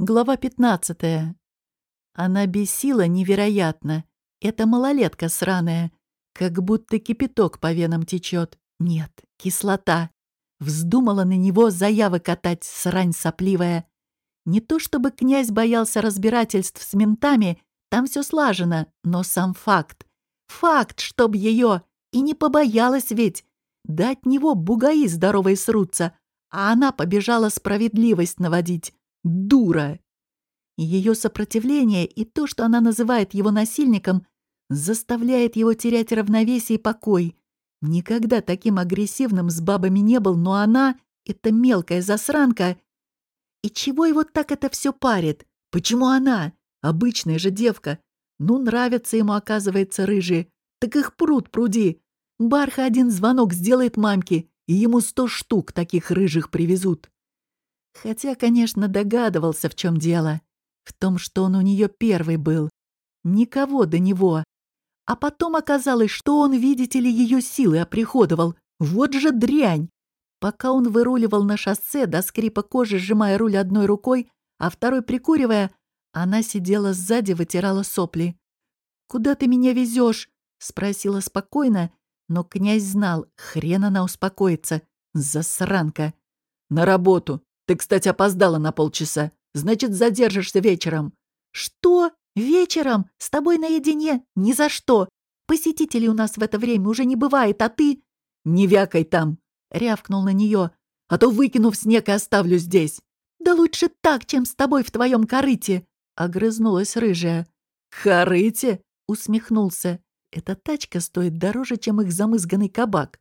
Глава 15. Она бесила невероятно. Это малолетка сраная. Как будто кипяток по венам течет. Нет, кислота. Вздумала на него заявы катать, срань сопливая. Не то чтобы князь боялся разбирательств с ментами, там все слажено, но сам факт. Факт, чтоб ее. И не побоялась ведь. Да от него бугаи здоровые срутся, а она побежала справедливость наводить. Дура! Ее сопротивление и то, что она называет его насильником, заставляет его терять равновесие и покой. Никогда таким агрессивным с бабами не был, но она, эта мелкая засранка... И чего его так это все парит? Почему она? Обычная же девка. Ну, нравятся ему, оказывается, рыжие. Так их пруд пруди. Барха один звонок сделает мамке, и ему сто штук таких рыжих привезут. Хотя, конечно, догадывался, в чем дело. В том, что он у нее первый был. Никого до него. А потом оказалось, что он, видите ли, ее силы оприходовал. Вот же дрянь! Пока он выруливал на шоссе, до скрипа кожи сжимая руль одной рукой, а второй прикуривая, она сидела сзади, вытирала сопли. «Куда ты меня везешь?» — спросила спокойно, но князь знал, хрен она успокоится. Засранка. «На работу. Ты, кстати, опоздала на полчаса. Значит, задержишься вечером». «Что? Вечером? С тобой наедине? Ни за что. Посетителей у нас в это время уже не бывает, а ты...» «Не вякай там!» — рявкнул на нее. «А то выкину в снег и оставлю здесь». «Да лучше так, чем с тобой в твоем корыте!» — огрызнулась рыжая. «Корыте?» — усмехнулся. «Эта тачка стоит дороже, чем их замызганный кабак».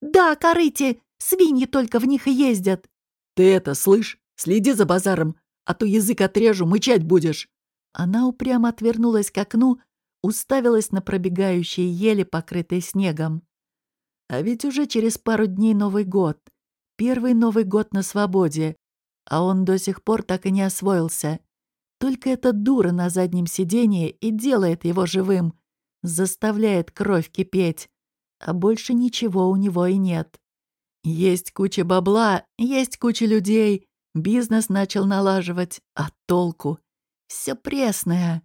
«Да, корыте! Свиньи только в них и ездят!» «Ты это, слышь, следи за базаром, а то язык отрежу, мычать будешь!» Она упрямо отвернулась к окну, уставилась на пробегающие ели, покрытые снегом. А ведь уже через пару дней Новый год. Первый Новый год на свободе. А он до сих пор так и не освоился. Только эта дура на заднем сиденье и делает его живым. Заставляет кровь кипеть. А больше ничего у него и нет. Есть куча бабла, есть куча людей. Бизнес начал налаживать. А толку? Все пресное.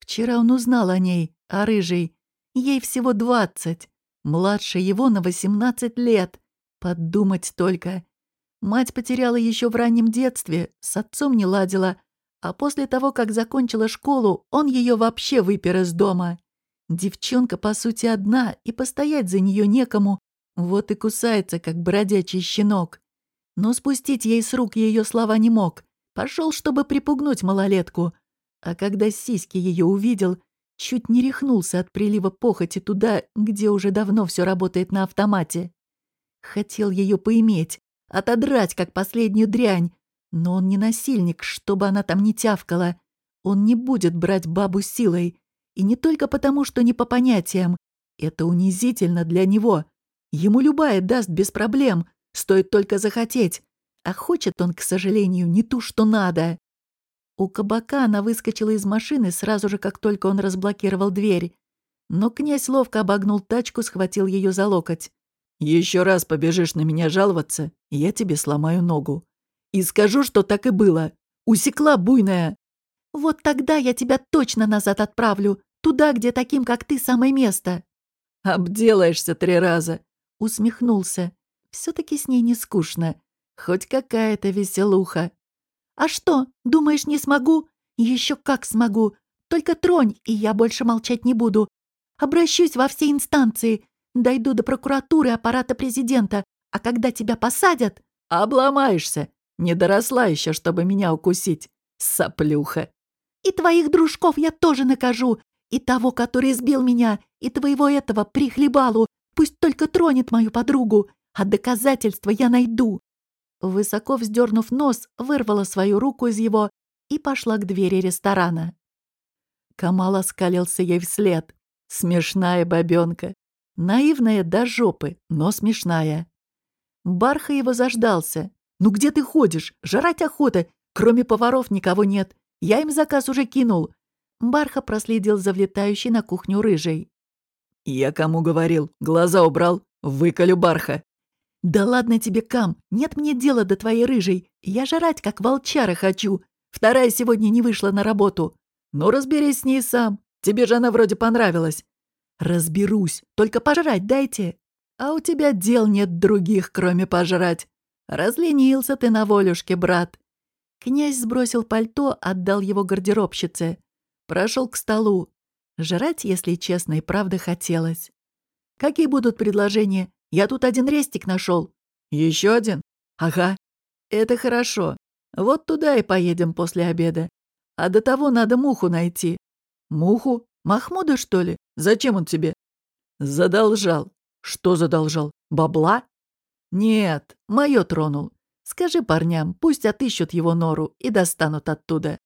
Вчера он узнал о ней, о рыжей. Ей всего двадцать. Младше его на восемнадцать лет. Подумать только. Мать потеряла еще в раннем детстве, с отцом не ладила, а после того, как закончила школу, он ее вообще выпер из дома. Девчонка, по сути, одна, и постоять за нее некому, вот и кусается, как бродячий щенок. Но спустить ей с рук ее слова не мог. Пошел, чтобы припугнуть малолетку. А когда сиськи ее увидел, чуть не рехнулся от прилива похоти туда, где уже давно все работает на автомате. Хотел ее поиметь, отодрать, как последнюю дрянь. Но он не насильник, чтобы она там не тявкала. Он не будет брать бабу силой. И не только потому, что не по понятиям. Это унизительно для него. Ему любая даст без проблем, стоит только захотеть. А хочет он, к сожалению, не ту, что надо. У кабака она выскочила из машины сразу же, как только он разблокировал дверь. Но князь ловко обогнул тачку, схватил ее за локоть. «Еще раз побежишь на меня жаловаться, я тебе сломаю ногу. И скажу, что так и было. Усекла буйная». «Вот тогда я тебя точно назад отправлю, туда, где таким, как ты, самое место». «Обделаешься три раза», — усмехнулся. «Все-таки с ней не скучно. Хоть какая-то веселуха». «А что, думаешь, не смогу? Еще как смогу. Только тронь, и я больше молчать не буду. Обращусь во все инстанции. Дойду до прокуратуры аппарата президента. А когда тебя посадят...» «Обломаешься. Не доросла еще, чтобы меня укусить. Соплюха». «И твоих дружков я тоже накажу. И того, который избил меня, и твоего этого прихлебалу. Только тронет мою подругу, а доказательства я найду». Высоко вздернув нос, вырвала свою руку из его и пошла к двери ресторана. Камал оскалился ей вслед. Смешная бабёнка. Наивная до жопы, но смешная. Барха его заждался. «Ну где ты ходишь? Жрать охота. Кроме поваров никого нет. Я им заказ уже кинул». Барха проследил за влетающей на кухню рыжей. «Я кому говорил? Глаза убрал? Выколю барха!» «Да ладно тебе, Кам, нет мне дела до твоей рыжей. Я жрать, как волчара хочу. Вторая сегодня не вышла на работу. Ну, разберись с ней сам. Тебе же она вроде понравилась. Разберусь. Только пожрать дайте. А у тебя дел нет других, кроме пожрать. Разленился ты на волюшке, брат. Князь сбросил пальто, отдал его гардеробщице. Прошел к столу. Жрать, если честно, и правда хотелось. Какие будут предложения? Я тут один рестик нашел. Еще один? Ага. Это хорошо. Вот туда и поедем после обеда. А до того надо муху найти. Муху? Махмуда, что ли? Зачем он тебе? Задолжал. Что задолжал? Бабла? Нет, моё тронул. Скажи парням, пусть отыщут его нору и достанут оттуда.